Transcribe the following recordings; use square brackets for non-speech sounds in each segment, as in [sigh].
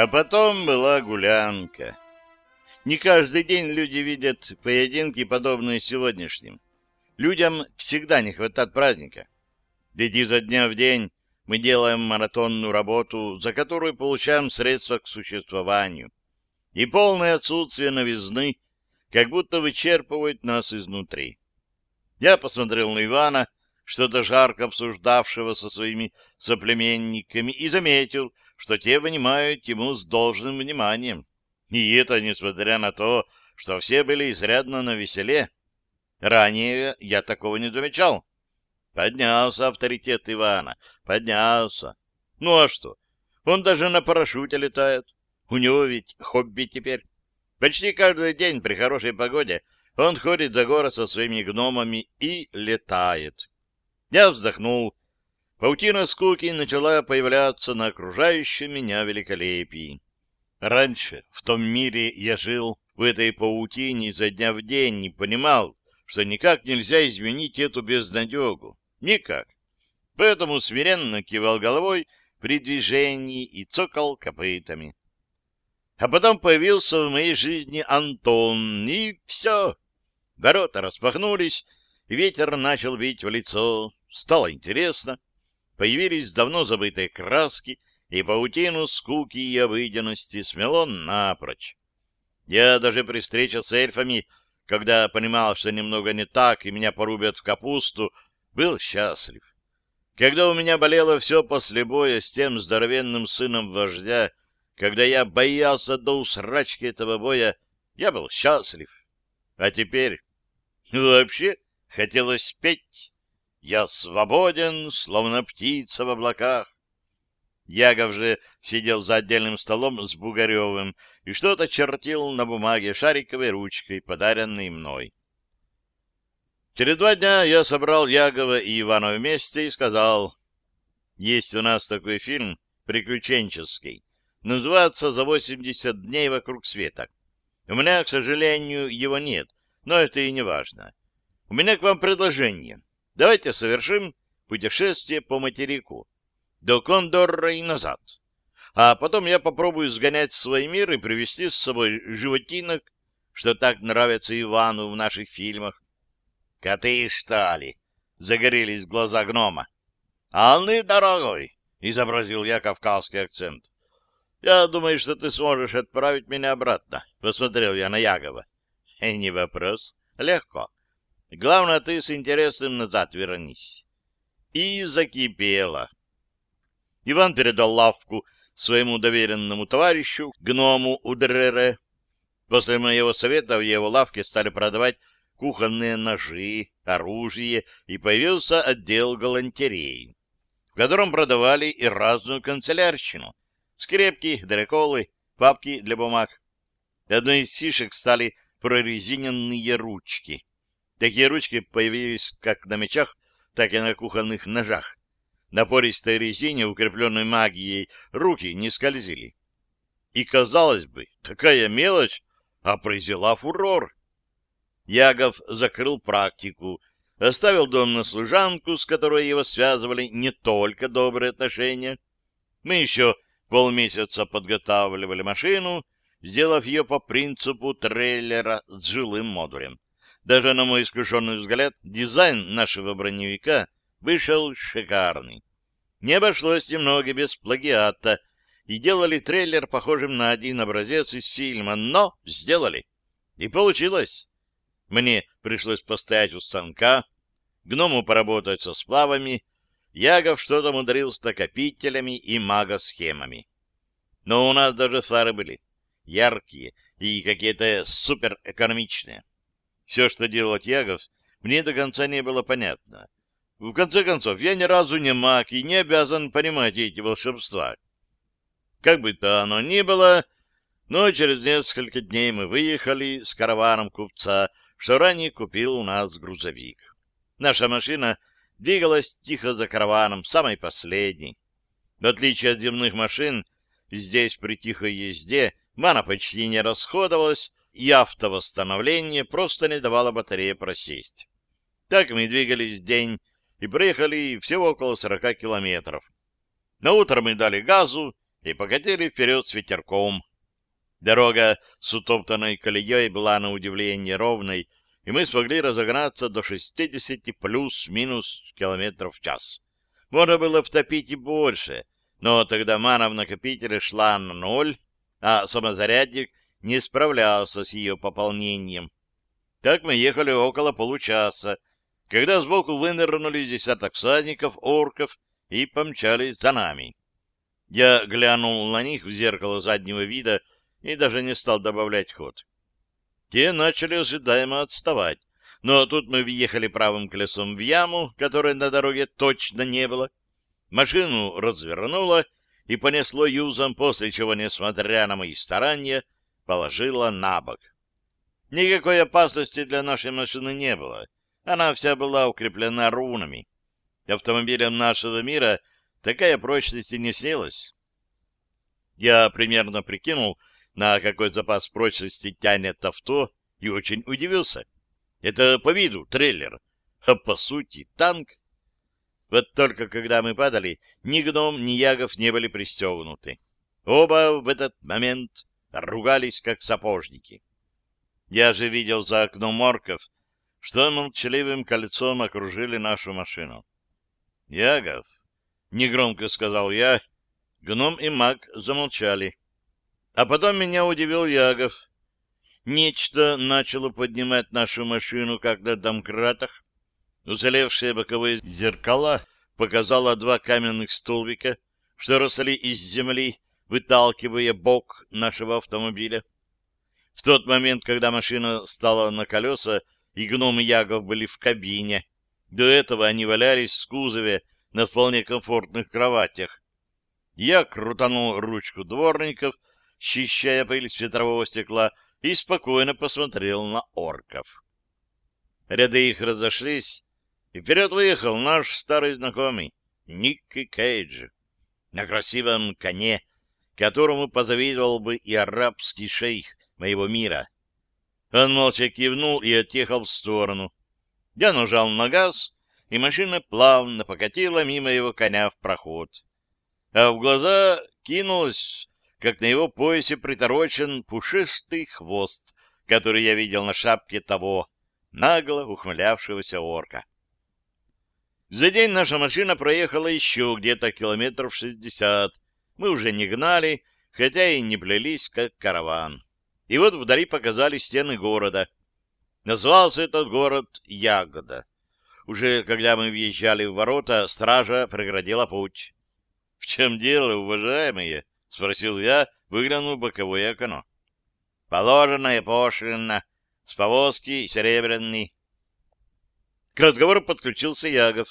А потом была гулянка. Не каждый день люди видят поединки, подобные сегодняшним. Людям всегда не хватает праздника. Ведь изо дня в день мы делаем маратонную работу, за которую получаем средства к существованию. И полное отсутствие новизны как будто вычерпывает нас изнутри. Я посмотрел на Ивана, что-то жарко обсуждавшего со своими соплеменниками, и заметил, что те внимают ему с должным вниманием. И это несмотря на то, что все были изрядно на веселе. Ранее я такого не замечал. Поднялся авторитет Ивана, поднялся. Ну а что? Он даже на парашюте летает. У него ведь хобби теперь. Почти каждый день при хорошей погоде он ходит за город со своими гномами и летает. Я вздохнул. Паутина скуки начала появляться на окружающем меня великолепии. Раньше в том мире я жил в этой паутине изо дня в день, не понимал, что никак нельзя изменить эту безнадегу. Никак. Поэтому смиренно кивал головой при движении и цокал копытами. А потом появился в моей жизни Антон, и все. Ворота распахнулись, ветер начал бить в лицо. Стало интересно. Появились давно забытые краски, и паутину скуки и обыденности смело напрочь. Я даже при встрече с эльфами, когда понимал, что немного не так, и меня порубят в капусту, был счастлив. Когда у меня болело все после боя с тем здоровенным сыном вождя, когда я боялся до усрачки этого боя, я был счастлив. А теперь вообще хотелось петь. Я свободен, словно птица в облаках. Ягов же сидел за отдельным столом с Бугаревым и что-то чертил на бумаге шариковой ручкой, подаренной мной. Через два дня я собрал Ягова и Ивана вместе и сказал, есть у нас такой фильм приключенческий, называется «За 80 дней вокруг света». У меня, к сожалению, его нет, но это и не важно. У меня к вам предложение. Давайте совершим путешествие по материку, до Кондорра и назад. А потом я попробую сгонять в свой мир и привезти с собой животинок, что так нравится Ивану в наших фильмах. «Коты, что ли?» — загорелись глаза гнома. «Алны, дорогой!» — изобразил я кавказский акцент. «Я думаю, что ты сможешь отправить меня обратно», — посмотрел я на Ягова. [laughs] «Не вопрос. Легко. Главное, ты с интересом назад вернись». И закипело. Иван передал лавку своему доверенному товарищу, гному Удрере. После моего совета в его лавке стали продавать кухонные ножи, оружие, и появился отдел галантерей, в котором продавали и разную канцелярщину, скрепки, дреколы, папки для бумаг. Одной из фишек стали прорезиненные ручки. Такие ручки появились как на мечах, так и на кухонных ножах. На пористой резине, укрепленной магией, руки не скользили. И, казалось бы, такая мелочь, а произвела фурор. Ягов закрыл практику, оставил дом на служанку, с которой его связывали не только добрые отношения. Мы еще полмесяца подготавливали машину, сделав ее по принципу трейлера с жилым модулем. Даже на мой искушенный взгляд, дизайн нашего броневика вышел шикарный. Не обошлось немного без плагиата, и делали трейлер похожим на один образец из фильма, но сделали. И получилось. Мне пришлось постоять у станка, гному поработать со сплавами, Ягов что-то мудрил с накопителями и мага-схемами. Но у нас даже фары были яркие и какие-то суперэкономичные. Все, что делал Ягов, мне до конца не было понятно. В конце концов, я ни разу не маг и не обязан понимать эти волшебства. Как бы то оно ни было, но через несколько дней мы выехали с караваном купца что ранее купил у нас грузовик. Наша машина двигалась тихо за караваном, самой последней. В отличие от земных машин, здесь при тихой езде мана почти не расходовалась, и автовосстановление просто не давало батарее просесть. Так мы двигались день и проехали всего около 40 километров. На утро мы дали газу и покатили вперед с ветерком. Дорога с утоптанной колеей была на удивление ровной, и мы смогли разогнаться до 60 плюс-минус километров в час. Можно было втопить и больше, но тогда мана в накопителе шла на ноль, а самозарядник не справлялся с ее пополнением. Так мы ехали около получаса, когда сбоку вынырнули десяток всадников, орков и помчались за нами. Я глянул на них в зеркало заднего вида и даже не стал добавлять ход. Те начали ожидаемо отставать, но тут мы въехали правым колесом в яму, которой на дороге точно не было. Машину развернуло и понесло юзом, после чего, несмотря на мои старания, положила на бок. Никакой опасности для нашей машины не было. Она вся была укреплена рунами. Автомобилям нашего мира такая прочность и не снилась. Я примерно прикинул, на какой запас прочности тянет авто, и очень удивился. Это по виду трейлер, а по сути танк. Вот только когда мы падали, ни гном, ни ягов не были пристегнуты. Оба в этот момент ругались, как сапожники. Я же видел за окном морков, что молчаливым кольцом окружили нашу машину. «Ягов!» — негромко сказал я. Гном и маг замолчали. А потом меня удивил Ягов. Нечто начало поднимать нашу машину, как на домкратах. Уцелевшие боковые зеркала показало два каменных столбика, что росли из земли, выталкивая бок нашего автомобиля. В тот момент, когда машина стала на колеса, и гном и Ягов были в кабине, до этого они валялись в кузове на вполне комфортных кроватях. Я крутанул ручку дворников, счищая пыль с ветрового стекла, и спокойно посмотрел на орков. Ряды их разошлись, и вперед выехал наш старый знакомый, Никки Кейдж, на красивом коне, которому позавидовал бы и арабский шейх моего мира. Он молча кивнул и отъехал в сторону. Я нажал на газ, и машина плавно покатила мимо его коня в проход. А в глаза кинулась, как на его поясе приторочен пушистый хвост, который я видел на шапке того нагло ухмылявшегося орка. За день наша машина проехала еще где-то километров шестьдесят. Мы уже не гнали, хотя и не плелись, как караван. И вот вдали показали стены города. Назвался этот город Ягода. Уже когда мы въезжали в ворота, стража преградила путь. — В чем дело, уважаемые? — спросил я, выглянув в боковое окно. — Положенная пошлина, с повозки серебряный, к разговору подключился Ягов.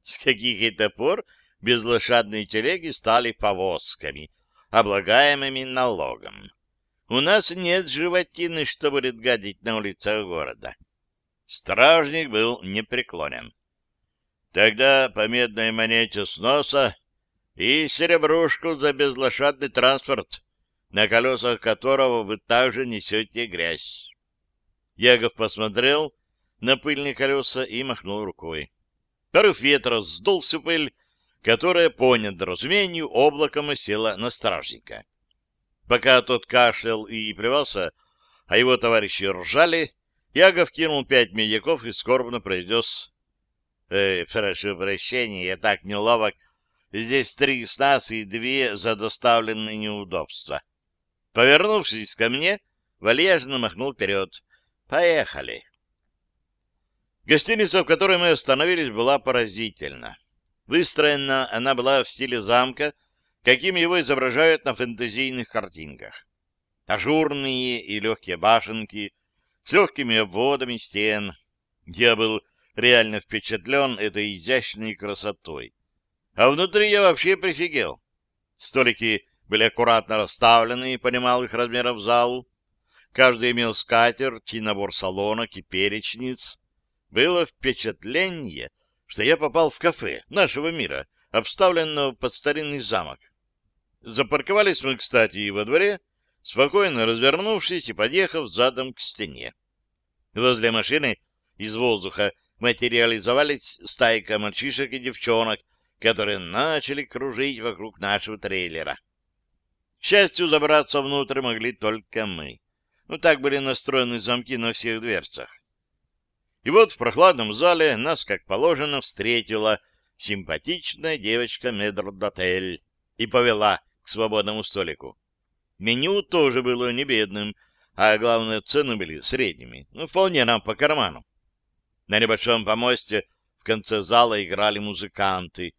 С каких это пор безлошадные телеги стали повозками, облагаемыми налогом? У нас нет животины, что будет гадить на улицах города. Стражник был непреклонен. Тогда по медной монете сноса и серебрушку за безлошадный транспорт, на колесах которого вы также несете грязь. Ягов посмотрел на пыльные колеса и махнул рукой. Порыв ветра сдул всю пыль, которая, по недоразумению, облаком осела на стражника. Пока тот кашлял и плевался, а его товарищи ржали, Ягов кинул пять медьяков и скорбно произнес «Э, прошу прощения, я так неловок. Здесь три с нас и две за доставленные неудобства». Повернувшись ко мне, вальяжно махнул вперед. «Поехали!» Гостиница, в которой мы остановились, была поразительна. Выстроена она была в стиле замка, каким его изображают на фэнтезийных картинках. Ажурные и легкие башенки с легкими обводами стен. Я был реально впечатлен этой изящной красотой. А внутри я вообще прифигел. Столики были аккуратно расставлены по немалых размеров залу. Каждый имел скатерть и набор салонок и перечниц. Было впечатление, что я попал в кафе нашего мира, обставленного под старинный замок. Запарковались мы, кстати, и во дворе, спокойно развернувшись и подъехав задом к стене. Возле машины из воздуха материализовались стайка мальчишек и девчонок, которые начали кружить вокруг нашего трейлера. К счастью, забраться внутрь могли только мы. Ну, так были настроены замки на всех дверцах. И вот в прохладном зале нас, как положено, встретила симпатичная девочка Медрдотель и повела к свободному столику. Меню тоже было не бедным, а главное, цены были средними, ну, вполне нам по карману. На небольшом помосте в конце зала играли музыканты.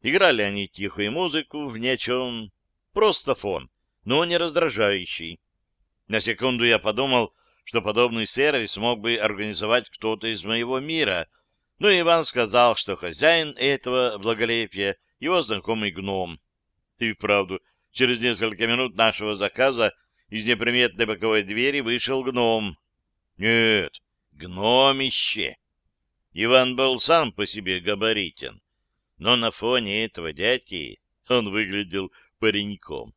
Играли они тихую музыку, ни о чем, просто фон, но не раздражающий. На секунду я подумал, что подобный сервис мог бы организовать кто-то из моего мира, но Иван сказал, что хозяин этого благолепия — его знакомый гном. И вправду, через несколько минут нашего заказа из неприметной боковой двери вышел гном. Нет, гномище. Иван был сам по себе габаритен, но на фоне этого дядьки он выглядел пареньком.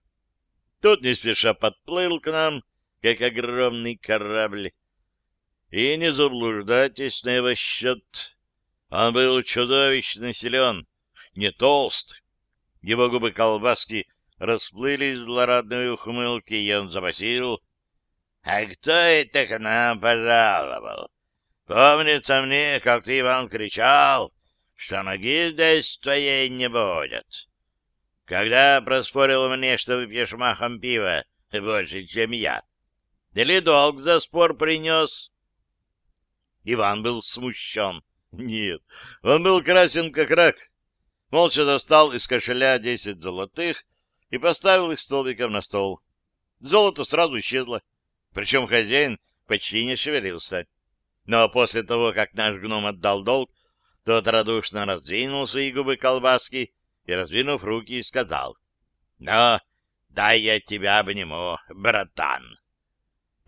Тот не спеша подплыл к нам, как огромный корабль. И не заблуждайтесь на его счет. Он был чудовищно силен, не толст. Его губы колбаски расплылись в злорадной ухмылке, и он забасил. — А кто это к нам пожаловал? Помнится мне, как ты, Иван, кричал, что ноги здесь твоей не будет. Когда проспорил мне, что выпьешь махом пива больше, чем я, или долг за спор принес? Иван был смущен. Нет, он был красен как рак. Молча достал из кошеля десять золотых и поставил их столбиком на стол. Золото сразу исчезло, причем хозяин почти не шевелился. Но после того, как наш гном отдал долг, тот радушно раздвинул свои губы колбаски и, раздвинув руки, сказал, «Ну, дай я тебя обниму, братан».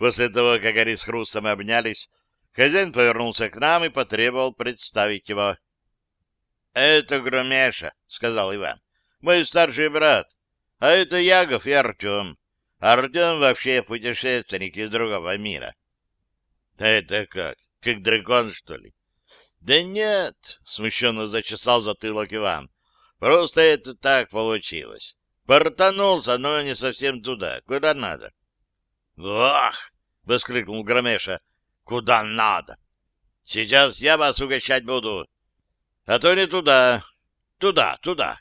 После того, как они с Хрустом обнялись, хозяин повернулся к нам и потребовал представить его. — Это Громеша, — сказал Иван, — мой старший брат. А это Ягов и Артем. Артем вообще путешественник из другого мира. — Это как? Как дракон, что ли? — Да нет, — смущенно зачесал затылок Иван. — Просто это так получилось. Портанулся, но не совсем туда, куда надо. — Ох! — воскликнул Громеша. — Куда надо? — Сейчас я вас угощать буду. — А то не туда. Туда, туда.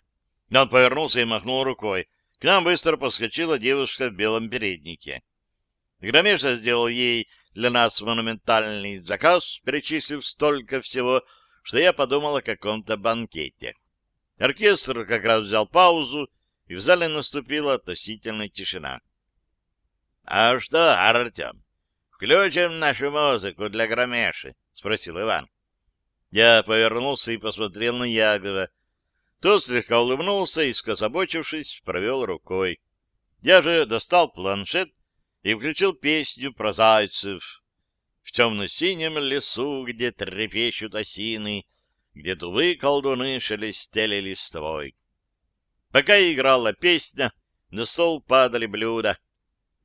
Он повернулся и махнул рукой. К нам быстро подскочила девушка в белом переднике. Громеша сделал ей для нас монументальный заказ, перечислив столько всего, что я подумал о каком-то банкете. Оркестр как раз взял паузу, и в зале наступила относительная тишина. — А что, Артем, «Включим нашу музыку для Громеши?» — спросил Иван. Я повернулся и посмотрел на Ягова. Тот слегка улыбнулся и, скособочившись, провел рукой. Я же достал планшет и включил песню про зайцев. В темно-синем лесу, где трепещут осины, где тувы колдуны шелестели листвой. Пока играла песня, на стол падали блюда.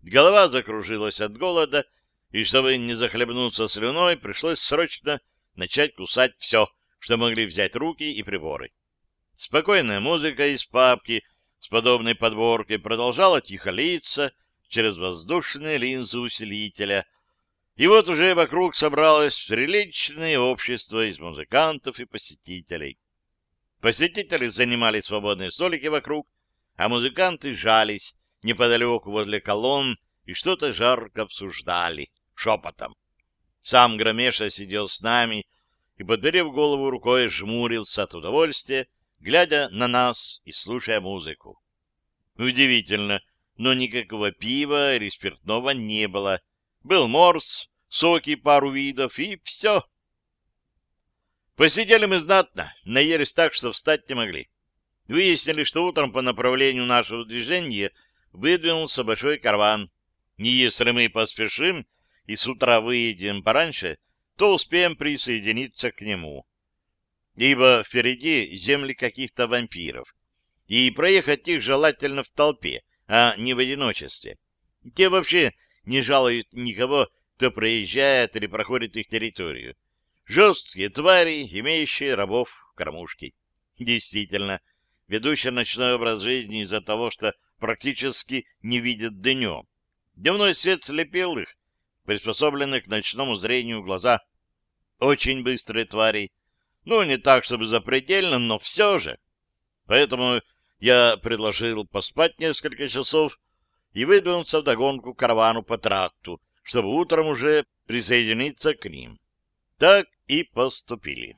Голова закружилась от голода, и чтобы не захлебнуться слюной, пришлось срочно начать кусать все, что могли взять руки и приборы. Спокойная музыка из папки с подобной подборкой продолжала тихо литься через воздушные линзы усилителя, и вот уже вокруг собралось приличное общество из музыкантов и посетителей. Посетители занимали свободные столики вокруг, а музыканты жались неподалеку возле колонн и что-то жарко обсуждали шепотом. Сам Громеша сидел с нами и, подперев голову рукой, жмурился от удовольствия, глядя на нас и слушая музыку. Удивительно, но никакого пива или спиртного не было. Был морс, соки пару видов и все. Посидели мы знатно, наелись так, что встать не могли. Выяснили, что утром по направлению нашего движения выдвинулся большой караван. И если мы поспешим, и с утра выедем пораньше, то успеем присоединиться к нему. Ибо впереди земли каких-то вампиров, и проехать их желательно в толпе, а не в одиночестве. Те вообще не жалуют никого, кто проезжает или проходит их территорию. Жесткие твари, имеющие рабов в кормушке. Действительно, ведущие ночной образ жизни из-за того, что практически не видят днем. Дневной свет слепил их, приспособленные к ночному зрению глаза. Очень быстрые твари. Ну, не так, чтобы запредельно, но все же. Поэтому я предложил поспать несколько часов и выдвинуться вдогонку каравану по тракту, чтобы утром уже присоединиться к ним. Так и поступили.